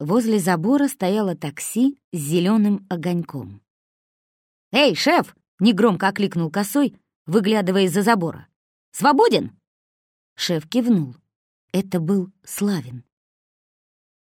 Возле забора стояло такси с зеленым огоньком. «Эй, шеф!» — негромко окликнул косой, выглядывая из-за забора. «Свободен?» Шеф кивнул. Это был Славин.